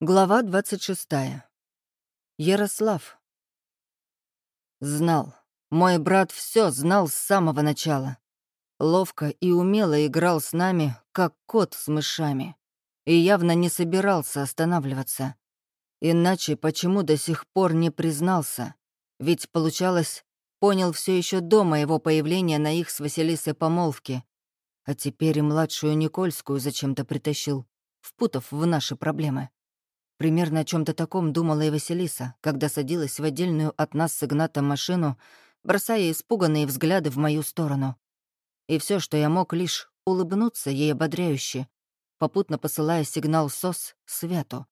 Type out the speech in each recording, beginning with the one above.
Глава 26. Ярослав. Знал. Мой брат все знал с самого начала. Ловко и умело играл с нами, как кот с мышами. И явно не собирался останавливаться. Иначе почему до сих пор не признался? Ведь, получалось, понял все еще до моего появления на их с Василисой помолвке. А теперь и младшую Никольскую зачем-то притащил, впутав в наши проблемы. Примерно о чем то таком думала и Василиса, когда садилась в отдельную от нас с Игнатом машину, бросая испуганные взгляды в мою сторону. И все, что я мог, лишь улыбнуться ей ободряюще, попутно посылая сигнал СОС Свету,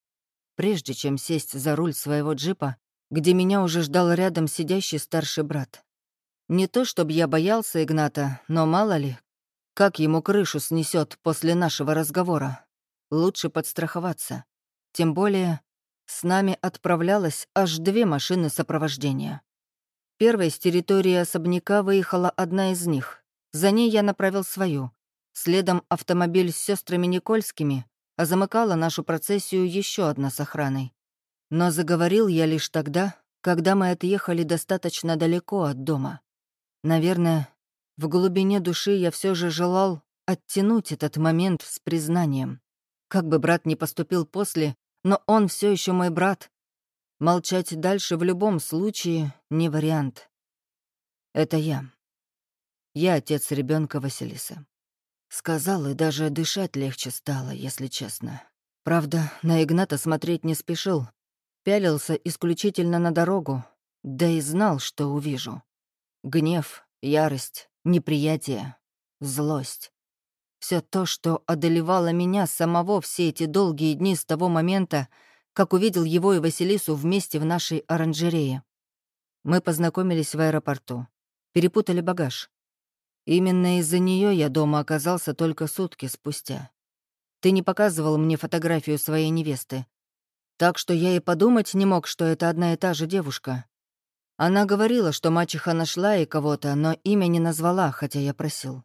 прежде чем сесть за руль своего джипа, где меня уже ждал рядом сидящий старший брат. Не то чтобы я боялся Игната, но мало ли, как ему крышу снесет после нашего разговора. Лучше подстраховаться. Тем более, с нами отправлялось аж две машины сопровождения. Первой с территории особняка выехала одна из них. За ней я направил свою. Следом автомобиль с сестрами Никольскими, а замыкала нашу процессию еще одна с охраной. Но заговорил я лишь тогда, когда мы отъехали достаточно далеко от дома. Наверное, в глубине души я все же желал оттянуть этот момент с признанием. Как бы брат не поступил после, но он все еще мой брат. Молчать дальше в любом случае не вариант. Это я. Я отец ребенка Василисы. Сказал, и даже дышать легче стало, если честно. Правда, на Игната смотреть не спешил. Пялился исключительно на дорогу, да и знал, что увижу. Гнев, ярость, неприятие, злость. Все то, что одолевало меня самого все эти долгие дни с того момента, как увидел его и Василису вместе в нашей оранжерее. Мы познакомились в аэропорту, перепутали багаж. Именно из-за нее я дома оказался только сутки спустя. Ты не показывал мне фотографию своей невесты. Так что я и подумать не мог, что это одна и та же девушка. Она говорила, что мачеха нашла и кого-то, но имя не назвала, хотя я просил.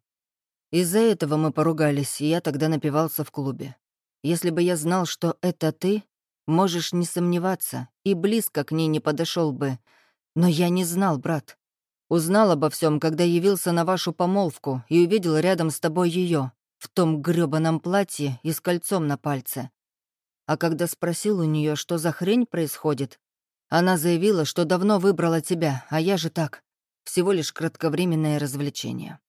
Из-за этого мы поругались, и я тогда напивался в клубе. Если бы я знал, что это ты, можешь не сомневаться, и близко к ней не подошел бы. Но я не знал, брат. Узнал обо всем, когда явился на вашу помолвку и увидел рядом с тобой ее в том грёбаном платье и с кольцом на пальце. А когда спросил у нее, что за хрень происходит, она заявила, что давно выбрала тебя, а я же так. Всего лишь кратковременное развлечение.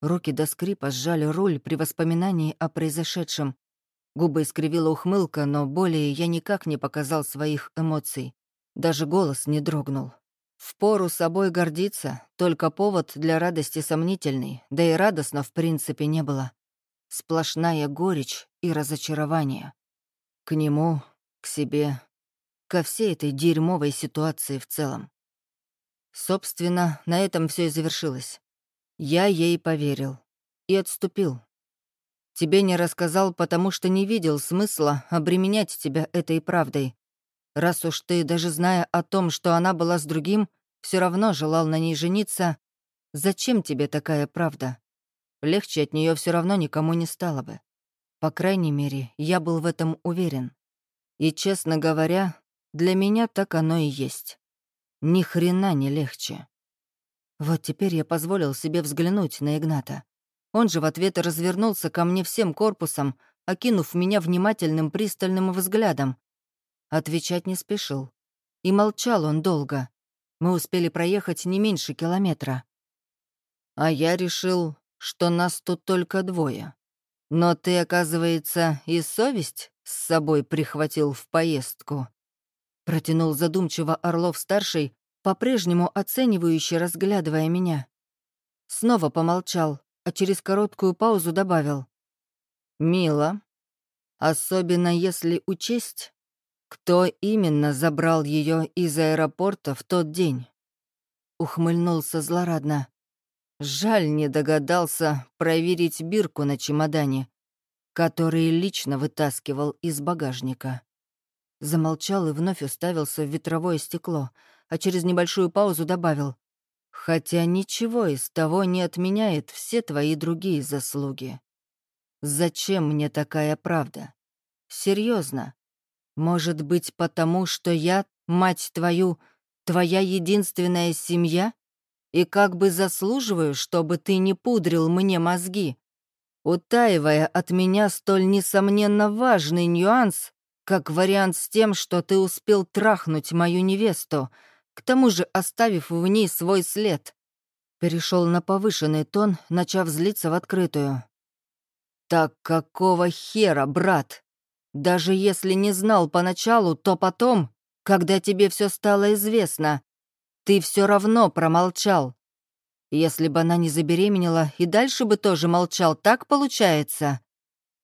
Руки до скрипа сжали руль при воспоминании о произошедшем. Губы искривила ухмылка, но более я никак не показал своих эмоций. Даже голос не дрогнул. Впору собой гордиться, только повод для радости сомнительный, да и радостно в принципе не было. Сплошная горечь и разочарование. К нему, к себе, ко всей этой дерьмовой ситуации в целом. Собственно, на этом все и завершилось. Я ей поверил. И отступил. Тебе не рассказал, потому что не видел смысла обременять тебя этой правдой. Раз уж ты, даже зная о том, что она была с другим, все равно желал на ней жениться, зачем тебе такая правда? Легче от нее все равно никому не стало бы. По крайней мере, я был в этом уверен. И, честно говоря, для меня так оно и есть. Ни хрена не легче. Вот теперь я позволил себе взглянуть на Игната. Он же в ответ развернулся ко мне всем корпусом, окинув меня внимательным пристальным взглядом. Отвечать не спешил. И молчал он долго. Мы успели проехать не меньше километра. А я решил, что нас тут только двое. Но ты, оказывается, и совесть с собой прихватил в поездку. Протянул задумчиво Орлов-старший, по-прежнему оценивающе разглядывая меня. Снова помолчал, а через короткую паузу добавил. «Мило. Особенно если учесть, кто именно забрал ее из аэропорта в тот день». Ухмыльнулся злорадно. Жаль, не догадался проверить бирку на чемодане, который лично вытаскивал из багажника. Замолчал и вновь уставился в ветровое стекло — а через небольшую паузу добавил. «Хотя ничего из того не отменяет все твои другие заслуги. Зачем мне такая правда? Серьезно, Может быть, потому что я, мать твою, твоя единственная семья? И как бы заслуживаю, чтобы ты не пудрил мне мозги, утаивая от меня столь несомненно важный нюанс, как вариант с тем, что ты успел трахнуть мою невесту, к тому же оставив в ней свой след. Перешел на повышенный тон, начав злиться в открытую. «Так какого хера, брат? Даже если не знал поначалу, то потом, когда тебе все стало известно, ты все равно промолчал. Если бы она не забеременела, и дальше бы тоже молчал, так получается?»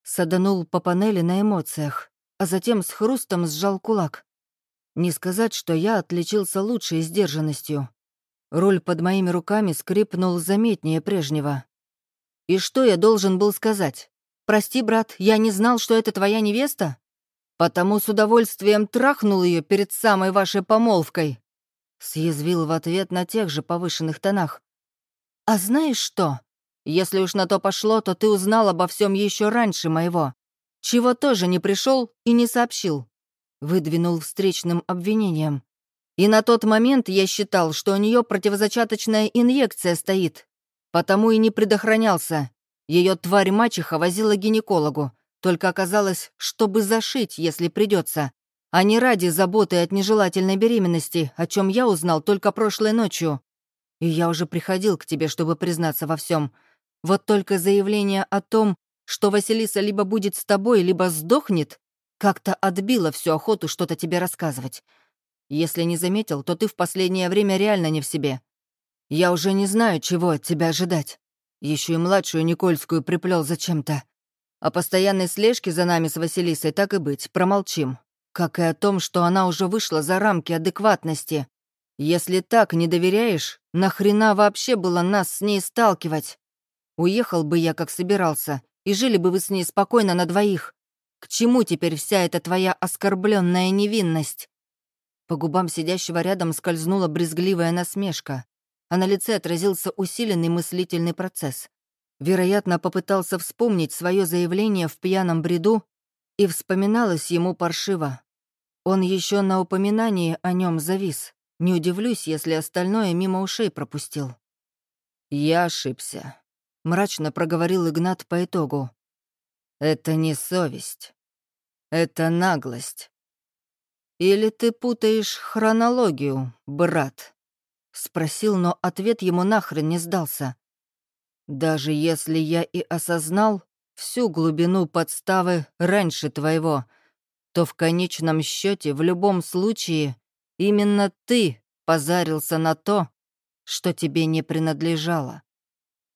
Саданул по панели на эмоциях, а затем с хрустом сжал кулак. Не сказать, что я отличился лучшей сдержанностью. Руль под моими руками скрипнул заметнее прежнего. «И что я должен был сказать? Прости, брат, я не знал, что это твоя невеста? Потому с удовольствием трахнул ее перед самой вашей помолвкой!» Съязвил в ответ на тех же повышенных тонах. «А знаешь что? Если уж на то пошло, то ты узнал обо всем еще раньше моего, чего тоже не пришел и не сообщил», — выдвинул встречным обвинением. «И на тот момент я считал, что у нее противозачаточная инъекция стоит, потому и не предохранялся. Ее тварь-мачеха возила гинекологу, только оказалось, чтобы зашить, если придется, а не ради заботы от нежелательной беременности, о чем я узнал только прошлой ночью. И я уже приходил к тебе, чтобы признаться во всем. Вот только заявление о том, что Василиса либо будет с тобой, либо сдохнет, как-то отбило всю охоту что-то тебе рассказывать. Если не заметил, то ты в последнее время реально не в себе. Я уже не знаю, чего от тебя ожидать. Еще и младшую Никольскую приплел зачем-то. О постоянной слежке за нами с Василисой так и быть, промолчим. Как и о том, что она уже вышла за рамки адекватности. Если так не доверяешь, нахрена вообще было нас с ней сталкивать? Уехал бы я, как собирался, и жили бы вы с ней спокойно на двоих. К чему теперь вся эта твоя оскорбленная невинность?» По губам сидящего рядом скользнула брезгливая насмешка, а на лице отразился усиленный мыслительный процесс. Вероятно, попытался вспомнить свое заявление в пьяном бреду, и вспоминалось ему паршиво. Он еще на упоминании о нем завис. Не удивлюсь, если остальное мимо ушей пропустил. «Я ошибся», — мрачно проговорил Игнат по итогу. «Это не совесть. Это наглость. Или ты путаешь хронологию, брат?» Спросил, но ответ ему нахрен не сдался. «Даже если я и осознал всю глубину подставы раньше твоего, то в конечном счете в любом случае Именно ты позарился на то, что тебе не принадлежало.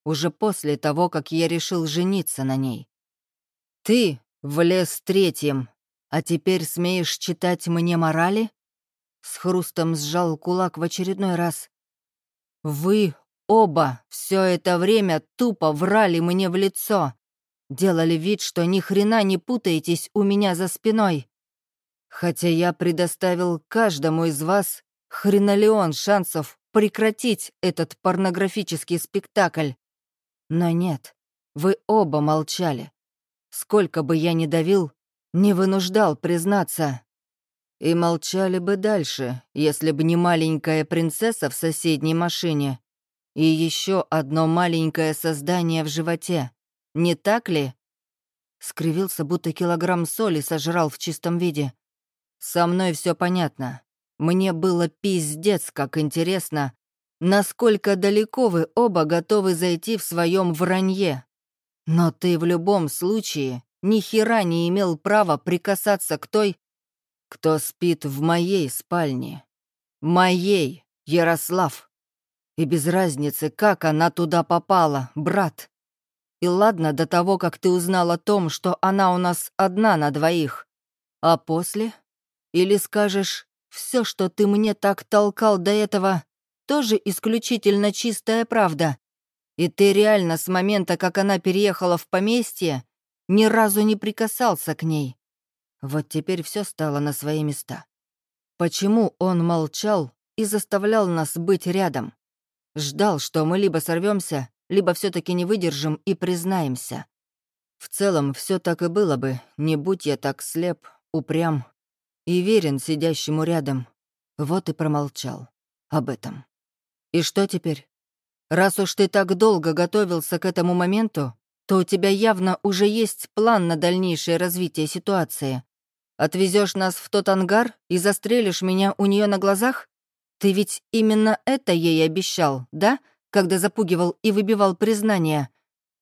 Уже после того, как я решил жениться на ней. Ты влез третьим, а теперь смеешь читать мне морали? С хрустом сжал кулак в очередной раз. Вы оба все это время тупо врали мне в лицо. Делали вид, что ни хрена не путаетесь у меня за спиной. Хотя я предоставил каждому из вас хренолеон шансов прекратить этот порнографический спектакль. Но нет, вы оба молчали. Сколько бы я ни давил, не вынуждал признаться. И молчали бы дальше, если бы не маленькая принцесса в соседней машине и еще одно маленькое создание в животе. Не так ли? Скривился, будто килограмм соли сожрал в чистом виде. Со мной все понятно. Мне было пиздец, как интересно, насколько далеко вы оба готовы зайти в своем вранье. Но ты в любом случае ни хера не имел права прикасаться к той, кто спит в моей спальне. Моей, Ярослав. И без разницы, как она туда попала, брат. И ладно до того, как ты узнал о том, что она у нас одна на двоих. А после или скажешь, все, что ты мне так толкал до этого, тоже исключительно чистая правда. И ты реально с момента, как она переехала в поместье, ни разу не прикасался к ней. Вот теперь все стало на свои места. Почему он молчал и заставлял нас быть рядом? Ждал, что мы либо сорвемся, либо все таки не выдержим и признаемся. В целом, все так и было бы, не будь я так слеп, упрям и верен сидящему рядом. Вот и промолчал об этом. И что теперь? Раз уж ты так долго готовился к этому моменту, то у тебя явно уже есть план на дальнейшее развитие ситуации. Отвезешь нас в тот ангар и застрелишь меня у нее на глазах? Ты ведь именно это ей обещал, да? Когда запугивал и выбивал признание.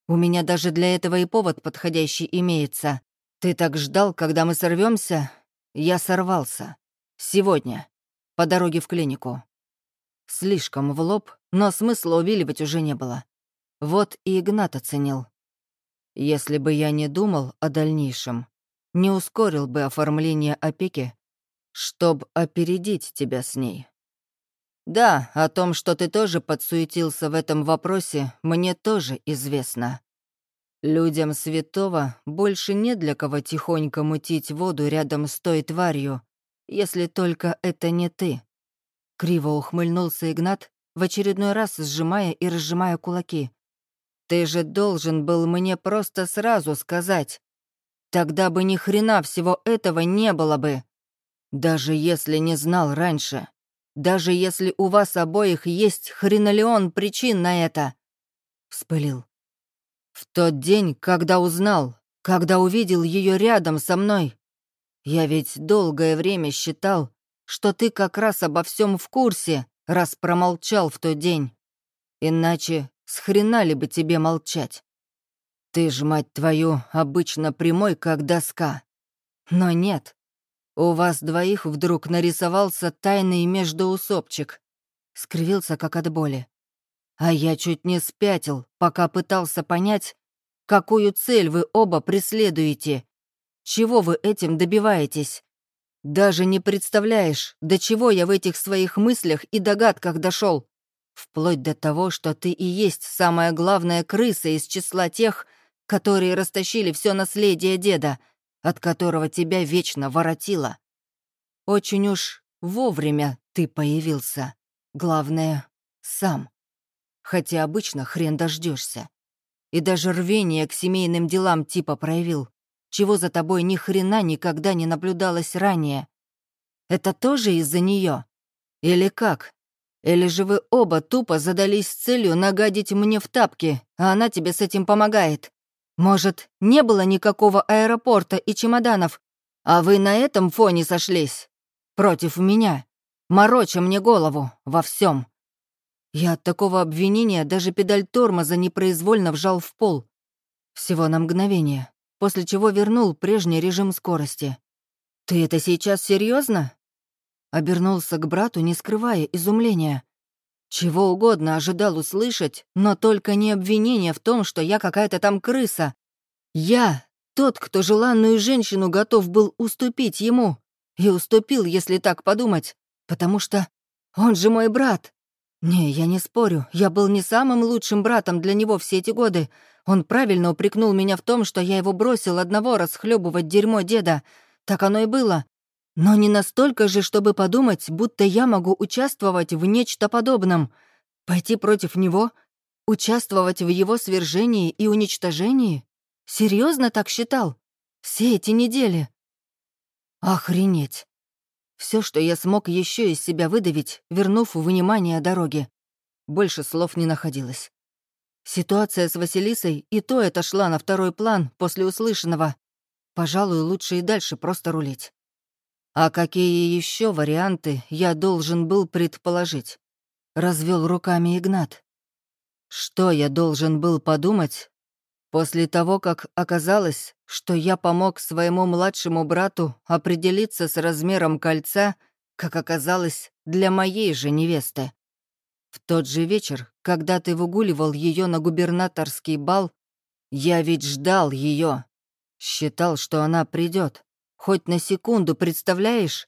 У меня даже для этого и повод подходящий имеется. Ты так ждал, когда мы сорвемся? Я сорвался. Сегодня. По дороге в клинику. Слишком в лоб, но смысла увиливать уже не было. Вот и Игнат оценил. Если бы я не думал о дальнейшем, не ускорил бы оформление опеки, чтобы опередить тебя с ней. Да, о том, что ты тоже подсуетился в этом вопросе, мне тоже известно. Людям святого больше не для кого тихонько мутить воду рядом с той тварью, если только это не ты. Криво ухмыльнулся Игнат, в очередной раз сжимая и разжимая кулаки. «Ты же должен был мне просто сразу сказать. Тогда бы ни хрена всего этого не было бы. Даже если не знал раньше. Даже если у вас обоих есть хренолеон причин на это!» Вспылил. «В тот день, когда узнал, когда увидел ее рядом со мной, я ведь долгое время считал, что ты как раз обо всем в курсе, раз промолчал в тот день. Иначе с ли бы тебе молчать? Ты ж, мать твою, обычно прямой, как доска. Но нет, «У вас двоих вдруг нарисовался тайный междоусобчик», — скривился как от боли. «А я чуть не спятил, пока пытался понять, какую цель вы оба преследуете. Чего вы этим добиваетесь? Даже не представляешь, до чего я в этих своих мыслях и догадках дошел. Вплоть до того, что ты и есть самая главная крыса из числа тех, которые растащили все наследие деда — от которого тебя вечно воротило. Очень уж вовремя ты появился. Главное, сам. Хотя обычно хрен дождешься. И даже рвение к семейным делам типа проявил, чего за тобой ни хрена никогда не наблюдалось ранее. Это тоже из-за нее? Или как? Или же вы оба тупо задались целью нагадить мне в тапки, а она тебе с этим помогает? Может, не было никакого аэропорта и чемоданов, а вы на этом фоне сошлись? Против меня, мороча мне голову во всем. Я от такого обвинения даже педаль тормоза непроизвольно вжал в пол. Всего на мгновение, после чего вернул прежний режим скорости. «Ты это сейчас серьезно? Обернулся к брату, не скрывая изумления. Чего угодно ожидал услышать, но только не обвинение в том, что я какая-то там крыса. Я тот, кто желанную женщину готов был уступить ему. И уступил, если так подумать, потому что он же мой брат. Не, я не спорю, я был не самым лучшим братом для него все эти годы. Он правильно упрекнул меня в том, что я его бросил одного расхлебывать дерьмо деда. Так оно и было. Но не настолько же, чтобы подумать, будто я могу участвовать в нечто подобном. Пойти против него? Участвовать в его свержении и уничтожении? Серьезно так считал? Все эти недели? Охренеть. Все, что я смог еще из себя выдавить, вернув внимание дороги. Больше слов не находилось. Ситуация с Василисой и то это шла на второй план после услышанного. Пожалуй, лучше и дальше просто рулить. А какие еще варианты я должен был предположить? Развел руками Игнат. Что я должен был подумать после того, как оказалось, что я помог своему младшему брату определиться с размером кольца, как оказалось, для моей же невесты? В тот же вечер, когда ты выгуливал ее на губернаторский бал, я ведь ждал ее, считал, что она придет. Хоть на секунду представляешь,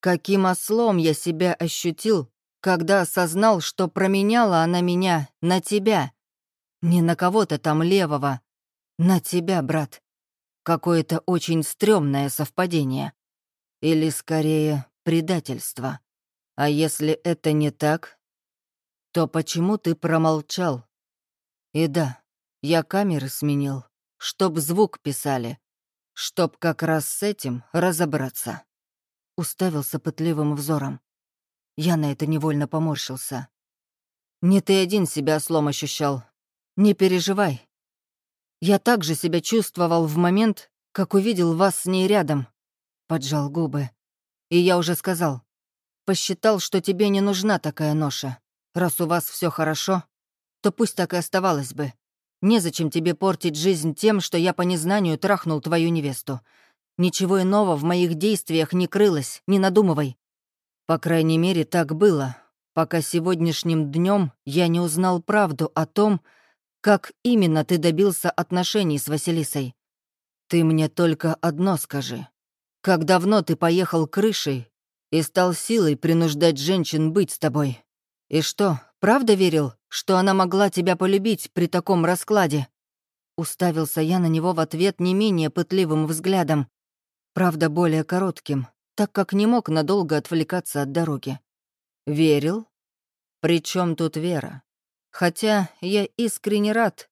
каким ослом я себя ощутил, когда осознал, что променяла она меня на тебя. Не на кого-то там левого. На тебя, брат. Какое-то очень стрёмное совпадение. Или, скорее, предательство. А если это не так, то почему ты промолчал? И да, я камеры сменил, чтоб звук писали, чтоб как раз с этим разобраться. уставился пытливым взором. Я на это невольно поморщился. «Не ты один себя слом ощущал. Не переживай. Я также себя чувствовал в момент, как увидел вас с ней рядом». Поджал губы. И я уже сказал. Посчитал, что тебе не нужна такая ноша. Раз у вас все хорошо, то пусть так и оставалось бы. Незачем тебе портить жизнь тем, что я по незнанию трахнул твою невесту. Ничего иного в моих действиях не крылось, не надумывай. По крайней мере, так было, пока сегодняшним днем я не узнал правду о том, как именно ты добился отношений с Василисой. Ты мне только одно скажи. Как давно ты поехал крышей и стал силой принуждать женщин быть с тобой? И что, правда верил, что она могла тебя полюбить при таком раскладе?» Уставился я на него в ответ не менее пытливым взглядом, правда, более коротким, так как не мог надолго отвлекаться от дороги. «Верил? Причем тут вера? Хотя я искренне рад,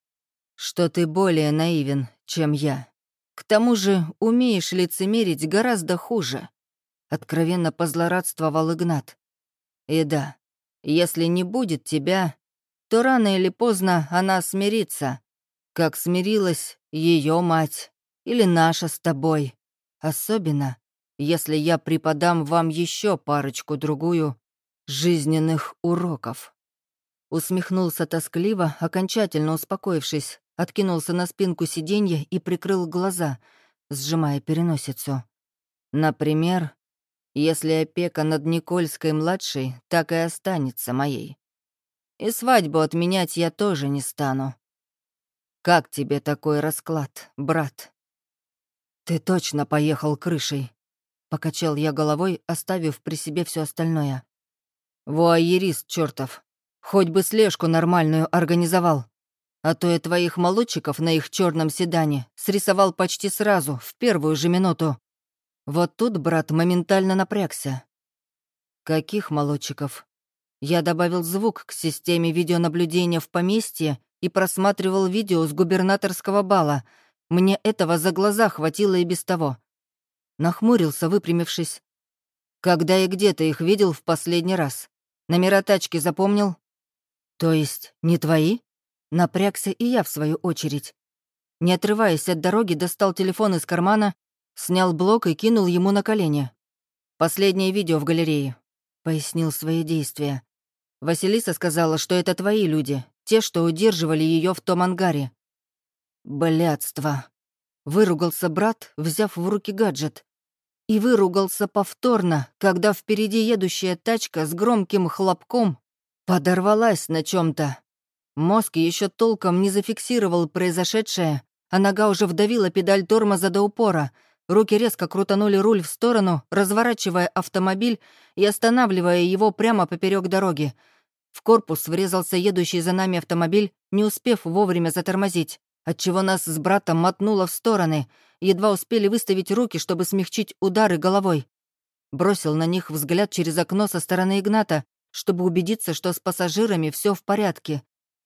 что ты более наивен, чем я. К тому же умеешь лицемерить гораздо хуже», — откровенно позлорадствовал Игнат. «И да, если не будет тебя, то рано или поздно она смирится, как смирилась ее мать или наша с тобой. Особенно, если я преподам вам еще парочку-другую жизненных уроков». Усмехнулся тоскливо, окончательно успокоившись, откинулся на спинку сиденья и прикрыл глаза, сжимая переносицу. Например, если опека над Никольской-младшей так и останется моей. И свадьбу отменять я тоже не стану. Как тебе такой расклад, брат? Ты точно поехал крышей. Покачал я головой, оставив при себе все остальное. Вуайерист чертов. Хоть бы слежку нормальную организовал. А то я твоих молодчиков на их черном седане срисовал почти сразу, в первую же минуту. Вот тут брат моментально напрягся. Каких молодчиков? Я добавил звук к системе видеонаблюдения в поместье и просматривал видео с губернаторского бала. Мне этого за глаза хватило и без того. Нахмурился, выпрямившись. Когда и где ты их видел в последний раз? Номера тачки запомнил? То есть не твои? Напрягся и я, в свою очередь. Не отрываясь от дороги, достал телефон из кармана Снял блок и кинул ему на колени. «Последнее видео в галерее», — пояснил свои действия. «Василиса сказала, что это твои люди, те, что удерживали ее в том ангаре». «Блядство!» — выругался брат, взяв в руки гаджет. И выругался повторно, когда впереди едущая тачка с громким хлопком подорвалась на чем то Мозг еще толком не зафиксировал произошедшее, а нога уже вдавила педаль тормоза до упора — Руки резко крутанули руль в сторону, разворачивая автомобиль и останавливая его прямо поперек дороги. В корпус врезался едущий за нами автомобиль, не успев вовремя затормозить, отчего нас с братом мотнуло в стороны, едва успели выставить руки, чтобы смягчить удары головой. Бросил на них взгляд через окно со стороны Игната, чтобы убедиться, что с пассажирами все в порядке,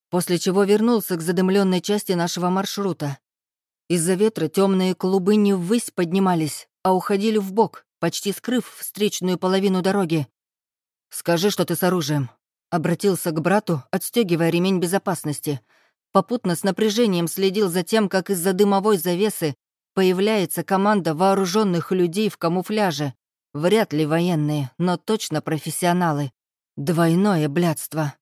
после чего вернулся к задымленной части нашего маршрута. Из-за ветра темные клубы не ввысь поднимались, а уходили в бок, почти скрыв встречную половину дороги. «Скажи, что ты с оружием», — обратился к брату, отстегивая ремень безопасности. Попутно с напряжением следил за тем, как из-за дымовой завесы появляется команда вооруженных людей в камуфляже. Вряд ли военные, но точно профессионалы. Двойное блядство.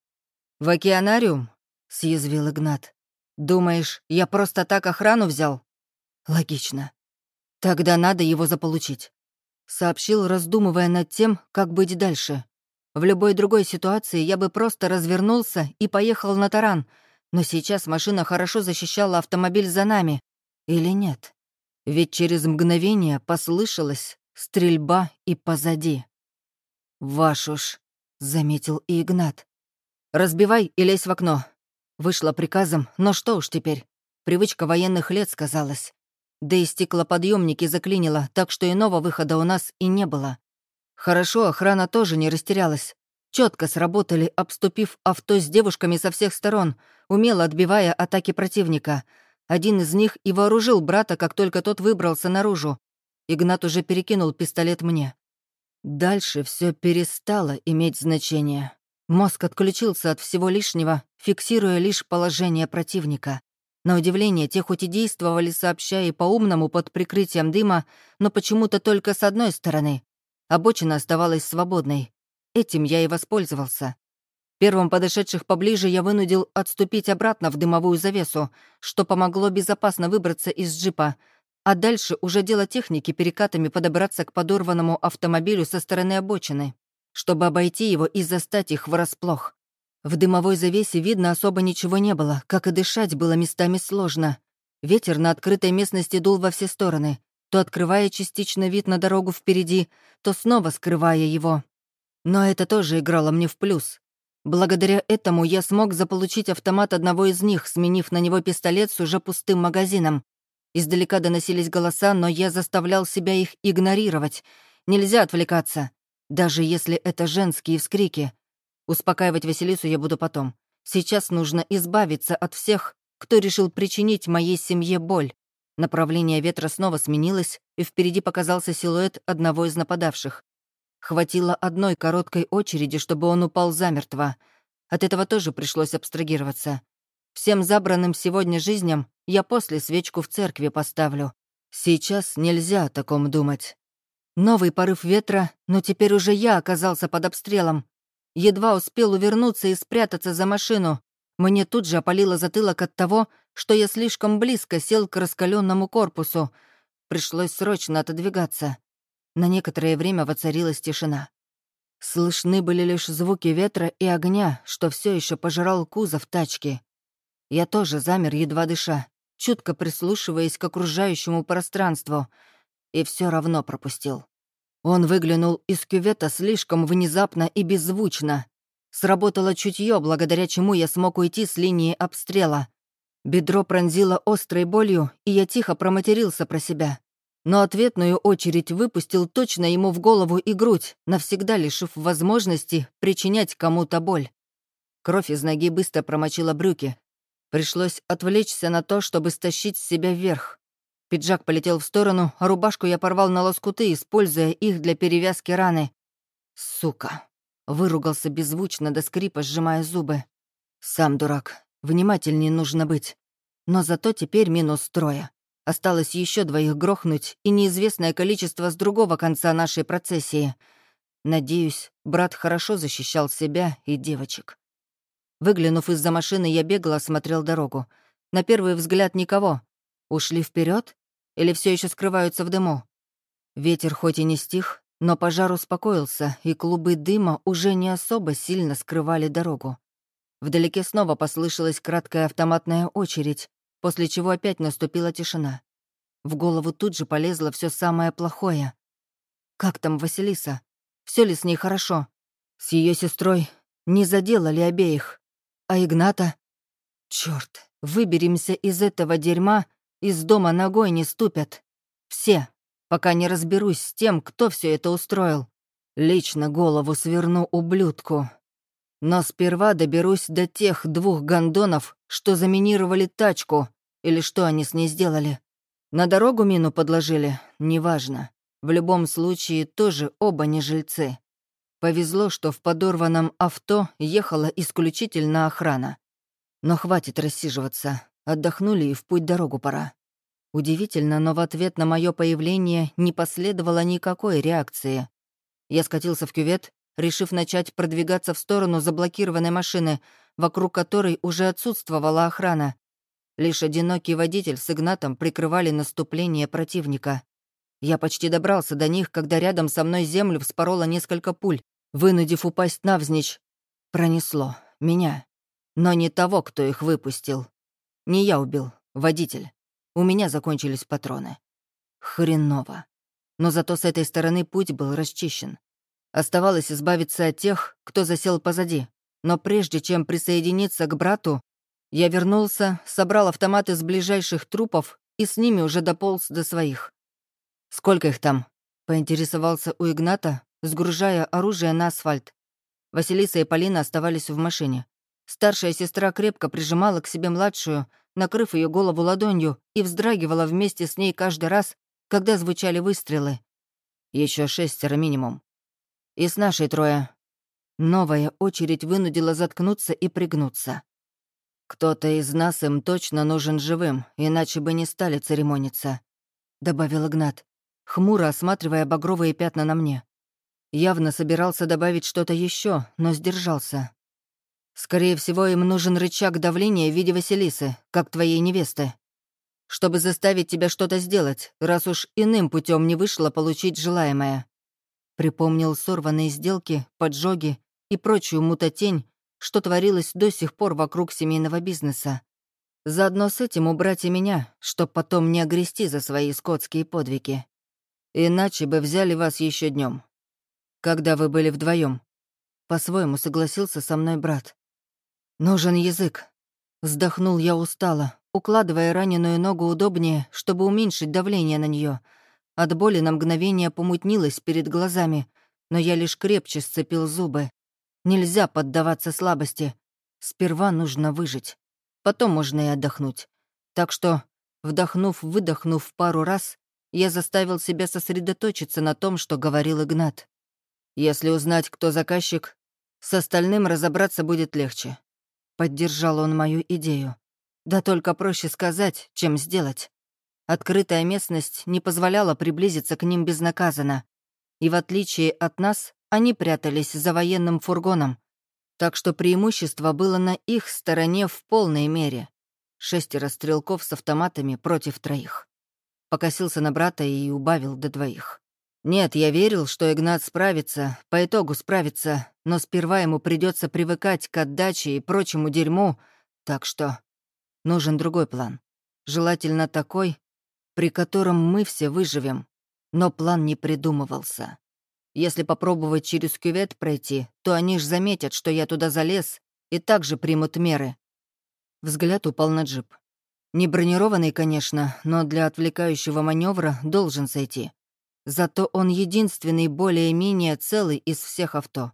«В океанариум?» — съязвил Игнат. Думаешь, я просто так охрану взял? Логично. Тогда надо его заполучить. Сообщил, раздумывая над тем, как быть дальше. В любой другой ситуации я бы просто развернулся и поехал на таран, но сейчас машина хорошо защищала автомобиль за нами. Или нет? Ведь через мгновение послышалась стрельба и позади. «Ваш уж», — заметил Игнат. «Разбивай и лезь в окно. Вышла приказом, но что уж теперь. Привычка военных лет сказалась. Да и стеклоподъемники заклинило, так что иного выхода у нас и не было. Хорошо, охрана тоже не растерялась. Четко сработали, обступив авто с девушками со всех сторон, умело отбивая атаки противника. Один из них и вооружил брата, как только тот выбрался наружу. Игнат уже перекинул пистолет мне. Дальше все перестало иметь значение. Мозг отключился от всего лишнего, фиксируя лишь положение противника. На удивление, те хоть и действовали сообща и по-умному под прикрытием дыма, но почему-то только с одной стороны. Обочина оставалась свободной. Этим я и воспользовался. Первым подошедших поближе я вынудил отступить обратно в дымовую завесу, что помогло безопасно выбраться из джипа, а дальше уже дело техники перекатами подобраться к подорванному автомобилю со стороны обочины, чтобы обойти его и застать их врасплох. В дымовой завесе видно особо ничего не было, как и дышать было местами сложно. Ветер на открытой местности дул во все стороны, то открывая частично вид на дорогу впереди, то снова скрывая его. Но это тоже играло мне в плюс. Благодаря этому я смог заполучить автомат одного из них, сменив на него пистолет с уже пустым магазином. Издалека доносились голоса, но я заставлял себя их игнорировать. Нельзя отвлекаться, даже если это женские вскрики. Успокаивать Василису я буду потом. Сейчас нужно избавиться от всех, кто решил причинить моей семье боль. Направление ветра снова сменилось, и впереди показался силуэт одного из нападавших. Хватило одной короткой очереди, чтобы он упал замертво. От этого тоже пришлось абстрагироваться. Всем забранным сегодня жизням я после свечку в церкви поставлю. Сейчас нельзя о таком думать. Новый порыв ветра, но теперь уже я оказался под обстрелом. Едва успел увернуться и спрятаться за машину. Мне тут же опалило затылок от того, что я слишком близко сел к раскаленному корпусу. Пришлось срочно отодвигаться. На некоторое время воцарилась тишина. Слышны были лишь звуки ветра и огня, что все еще пожирал кузов тачки. Я тоже замер, едва дыша, чутко прислушиваясь к окружающему пространству, и все равно пропустил. Он выглянул из кювета слишком внезапно и беззвучно. Сработало чутье, благодаря чему я смог уйти с линии обстрела. Бедро пронзило острой болью, и я тихо проматерился про себя. Но ответную очередь выпустил точно ему в голову и грудь, навсегда лишив возможности причинять кому-то боль. Кровь из ноги быстро промочила брюки. Пришлось отвлечься на то, чтобы стащить себя вверх. Пиджак полетел в сторону, а рубашку я порвал на лоскуты, используя их для перевязки раны. «Сука!» — выругался беззвучно до скрипа, сжимая зубы. «Сам дурак. Внимательнее нужно быть. Но зато теперь минус трое. Осталось еще двоих грохнуть и неизвестное количество с другого конца нашей процессии. Надеюсь, брат хорошо защищал себя и девочек». Выглянув из-за машины, я бегло осмотрел дорогу. На первый взгляд никого. Ушли вперед или все еще скрываются в дыму? Ветер хоть и не стих, но пожар успокоился, и клубы дыма уже не особо сильно скрывали дорогу. Вдалеке снова послышалась краткая автоматная очередь, после чего опять наступила тишина. В голову тут же полезло все самое плохое. Как там Василиса? Все ли с ней хорошо? С ее сестрой не заделали обеих. А Игната? Черт, выберемся из этого дерьма из дома ногой не ступят. Все, пока не разберусь с тем, кто все это устроил. Лично голову сверну ублюдку. Но сперва доберусь до тех двух гондонов, что заминировали тачку, или что они с ней сделали. На дорогу мину подложили, неважно. В любом случае, тоже оба не жильцы. Повезло, что в подорванном авто ехала исключительно охрана. Но хватит рассиживаться. Отдохнули и в путь дорогу пора. Удивительно, но в ответ на мое появление не последовало никакой реакции. Я скатился в кювет, решив начать продвигаться в сторону заблокированной машины, вокруг которой уже отсутствовала охрана. Лишь одинокий водитель с Игнатом прикрывали наступление противника. Я почти добрался до них, когда рядом со мной землю вспорола несколько пуль, вынудив упасть навзничь. Пронесло. Меня. Но не того, кто их выпустил. Не я убил, водитель. У меня закончились патроны. Хреново. Но зато с этой стороны путь был расчищен. Оставалось избавиться от тех, кто засел позади. Но прежде чем присоединиться к брату, я вернулся, собрал автоматы с ближайших трупов и с ними уже дополз до своих. «Сколько их там?» — поинтересовался у Игната, сгружая оружие на асфальт. Василиса и Полина оставались в машине. Старшая сестра крепко прижимала к себе младшую, накрыв ее голову ладонью, и вздрагивала вместе с ней каждый раз, когда звучали выстрелы. Еще шестеро минимум. И с нашей трое». Новая очередь вынудила заткнуться и пригнуться. «Кто-то из нас им точно нужен живым, иначе бы не стали церемониться», — добавил Игнат, хмуро осматривая багровые пятна на мне. Явно собирался добавить что-то еще, но сдержался. «Скорее всего, им нужен рычаг давления в виде Василисы, как твоей невесты. Чтобы заставить тебя что-то сделать, раз уж иным путем не вышло получить желаемое». Припомнил сорванные сделки, поджоги и прочую мутатень, что творилось до сих пор вокруг семейного бизнеса. Заодно с этим убрать и меня, чтоб потом не огрести за свои скотские подвиги. Иначе бы взяли вас еще днем когда вы были вдвоем. По-своему согласился со мной брат. «Нужен язык». Вздохнул я устало, укладывая раненую ногу удобнее, чтобы уменьшить давление на нее. От боли на мгновение помутнилось перед глазами, но я лишь крепче сцепил зубы. Нельзя поддаваться слабости. Сперва нужно выжить. Потом можно и отдохнуть. Так что, вдохнув-выдохнув пару раз, я заставил себя сосредоточиться на том, что говорил Игнат. Если узнать, кто заказчик, с остальным разобраться будет легче. Поддержал он мою идею. Да только проще сказать, чем сделать. Открытая местность не позволяла приблизиться к ним безнаказанно. И в отличие от нас, они прятались за военным фургоном. Так что преимущество было на их стороне в полной мере. Шестеро стрелков с автоматами против троих. Покосился на брата и убавил до двоих. Нет, я верил, что Игнат справится, по итогу справится, но сперва ему придется привыкать к отдаче и прочему дерьму, так что нужен другой план. Желательно такой, при котором мы все выживем. Но план не придумывался. Если попробовать через кювет пройти, то они ж заметят, что я туда залез, и также примут меры. Взгляд упал на джип. Не бронированный, конечно, но для отвлекающего маневра должен сойти. Зато он единственный более-менее целый из всех авто.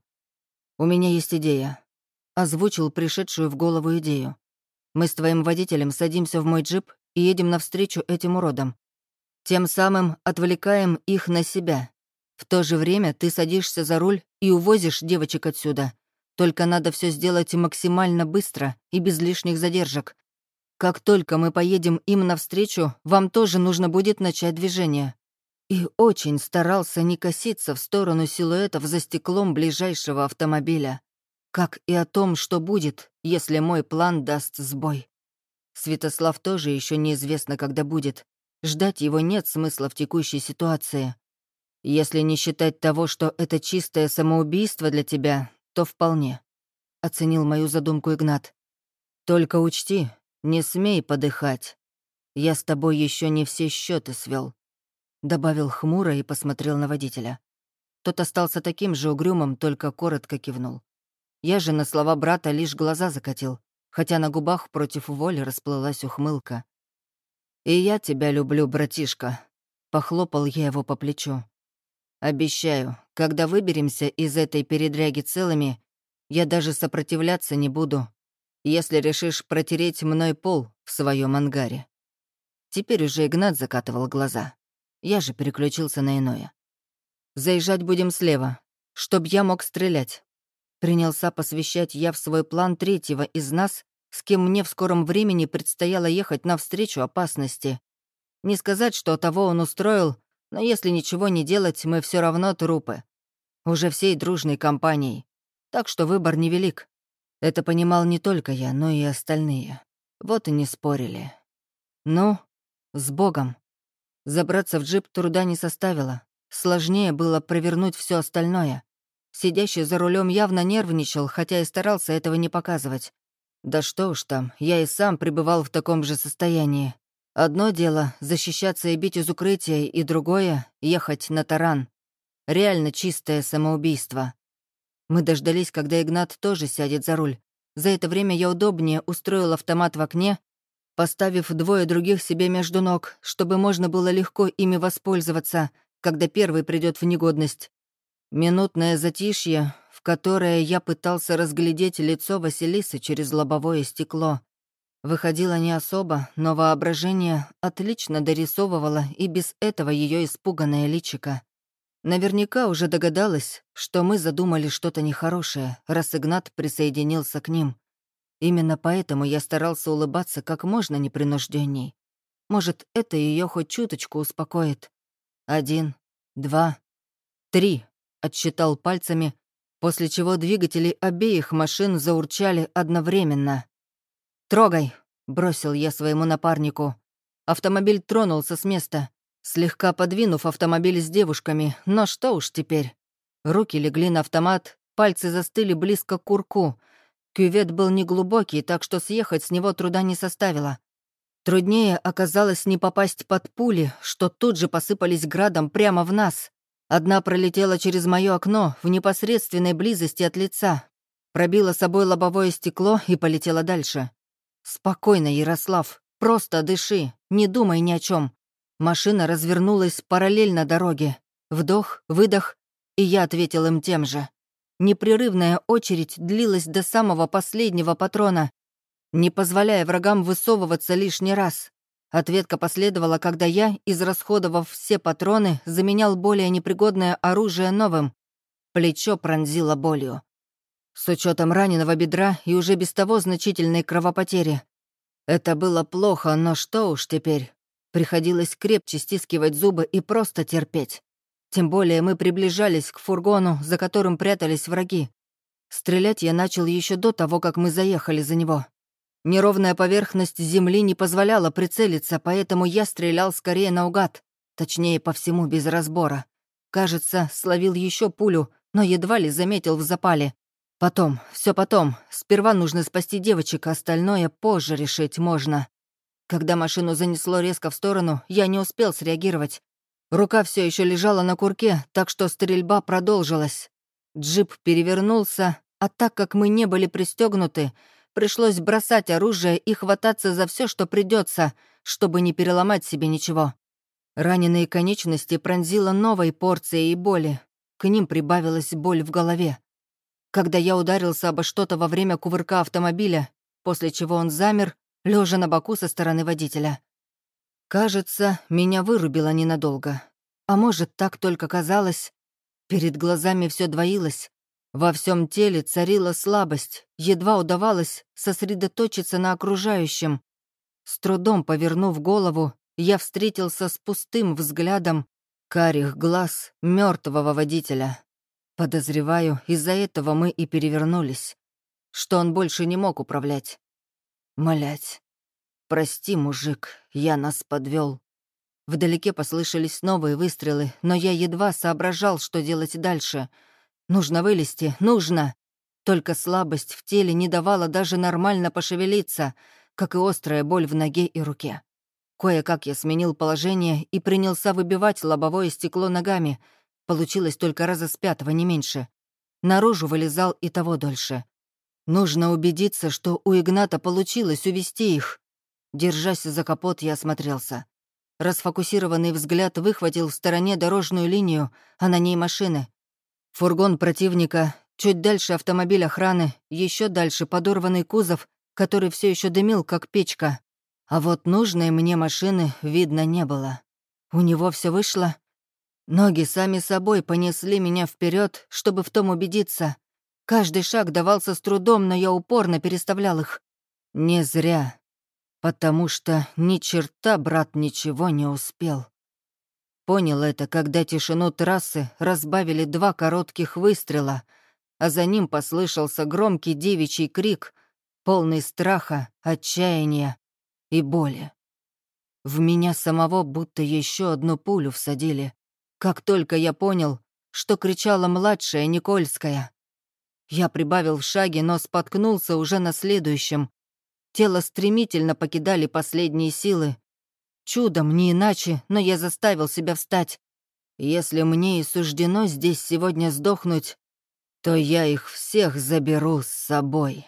«У меня есть идея», — озвучил пришедшую в голову идею. «Мы с твоим водителем садимся в мой джип и едем навстречу этим уродам. Тем самым отвлекаем их на себя. В то же время ты садишься за руль и увозишь девочек отсюда. Только надо все сделать максимально быстро и без лишних задержек. Как только мы поедем им навстречу, вам тоже нужно будет начать движение и очень старался не коситься в сторону силуэтов за стеклом ближайшего автомобиля, как и о том, что будет, если мой план даст сбой. Святослав тоже еще неизвестно, когда будет. Ждать его нет смысла в текущей ситуации. Если не считать того, что это чистое самоубийство для тебя, то вполне. Оценил мою задумку Игнат. Только учти, не смей подыхать. Я с тобой еще не все счеты свел. Добавил хмуро и посмотрел на водителя. Тот остался таким же угрюмым, только коротко кивнул. Я же на слова брата лишь глаза закатил, хотя на губах против воли расплылась ухмылка. «И я тебя люблю, братишка», — похлопал я его по плечу. «Обещаю, когда выберемся из этой передряги целыми, я даже сопротивляться не буду, если решишь протереть мной пол в своем ангаре». Теперь уже Игнат закатывал глаза. Я же переключился на иное. «Заезжать будем слева, чтоб я мог стрелять». Принялся посвящать я в свой план третьего из нас, с кем мне в скором времени предстояло ехать навстречу опасности. Не сказать, что того он устроил, но если ничего не делать, мы все равно трупы. Уже всей дружной компанией. Так что выбор невелик. Это понимал не только я, но и остальные. Вот и не спорили. Ну, с Богом. Забраться в джип труда не составило. Сложнее было провернуть все остальное. Сидящий за рулем явно нервничал, хотя и старался этого не показывать. Да что уж там, я и сам пребывал в таком же состоянии. Одно дело — защищаться и бить из укрытия, и другое — ехать на таран. Реально чистое самоубийство. Мы дождались, когда Игнат тоже сядет за руль. За это время я удобнее устроил автомат в окне поставив двое других себе между ног, чтобы можно было легко ими воспользоваться, когда первый придет в негодность. Минутное затишье, в которое я пытался разглядеть лицо Василисы через лобовое стекло. Выходило не особо, но воображение отлично дорисовывало и без этого ее испуганное личико. Наверняка уже догадалась, что мы задумали что-то нехорошее, раз Игнат присоединился к ним. Именно поэтому я старался улыбаться как можно непринужденней. Может, это ее хоть чуточку успокоит. Один, два, три, отсчитал пальцами, после чего двигатели обеих машин заурчали одновременно. «Трогай!» — бросил я своему напарнику. Автомобиль тронулся с места, слегка подвинув автомобиль с девушками, но что уж теперь. Руки легли на автомат, пальцы застыли близко к курку. Кювет был неглубокий, так что съехать с него труда не составило. Труднее оказалось не попасть под пули, что тут же посыпались градом прямо в нас. Одна пролетела через мое окно в непосредственной близости от лица, пробила собой лобовое стекло и полетела дальше. «Спокойно, Ярослав, просто дыши, не думай ни о чем. Машина развернулась параллельно дороге. Вдох, выдох, и я ответил им тем же. Непрерывная очередь длилась до самого последнего патрона, не позволяя врагам высовываться лишний раз. Ответка последовала, когда я, израсходовав все патроны, заменял более непригодное оружие новым. Плечо пронзило болью. С учетом раненого бедра и уже без того значительной кровопотери. Это было плохо, но что уж теперь. Приходилось крепче стискивать зубы и просто терпеть. Тем более мы приближались к фургону, за которым прятались враги. Стрелять я начал еще до того, как мы заехали за него. Неровная поверхность земли не позволяла прицелиться, поэтому я стрелял скорее наугад, точнее, по всему без разбора. Кажется, словил еще пулю, но едва ли заметил в запале. Потом, все потом. Сперва нужно спасти девочек, остальное позже решить можно. Когда машину занесло резко в сторону, я не успел среагировать. Рука все еще лежала на курке, так что стрельба продолжилась. Джип перевернулся, а так как мы не были пристегнуты, Пришлось бросать оружие и хвататься за все, что придется, чтобы не переломать себе ничего. Раненые конечности пронзила новой порцией боли. К ним прибавилась боль в голове. Когда я ударился обо что-то во время кувырка автомобиля, после чего он замер, лежа на боку со стороны водителя. Кажется, меня вырубило ненадолго. А может, так только казалось. Перед глазами все двоилось. Во всем теле царила слабость, едва удавалось сосредоточиться на окружающем. С трудом повернув голову, я встретился с пустым взглядом карих глаз мертвого водителя. Подозреваю, из-за этого мы и перевернулись, что он больше не мог управлять. Молять. «Прости, мужик, я нас подвел. Вдалеке послышались новые выстрелы, но я едва соображал, что делать дальше — Нужно вылезти, нужно. Только слабость в теле не давала даже нормально пошевелиться, как и острая боль в ноге и руке. Кое-как я сменил положение и принялся выбивать лобовое стекло ногами. Получилось только раза с пятого, не меньше. Наружу вылезал и того дольше. Нужно убедиться, что у Игната получилось увести их. Держась за капот, я осмотрелся. Расфокусированный взгляд выхватил в стороне дорожную линию, а на ней машины. Фургон противника, чуть дальше автомобиль охраны, еще дальше подорванный кузов, который все еще дымил, как печка. А вот нужной мне машины видно не было. У него все вышло. Ноги сами собой понесли меня вперед, чтобы в том убедиться. Каждый шаг давался с трудом, но я упорно переставлял их. Не зря. Потому что ни черта брат ничего не успел. Понял это, когда тишину трассы разбавили два коротких выстрела, а за ним послышался громкий девичий крик, полный страха, отчаяния и боли. В меня самого будто еще одну пулю всадили, как только я понял, что кричала младшая Никольская. Я прибавил в шаге, но споткнулся уже на следующем. Тело стремительно покидали последние силы, Чудом, не иначе, но я заставил себя встать. Если мне и суждено здесь сегодня сдохнуть, то я их всех заберу с собой.